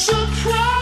surprise.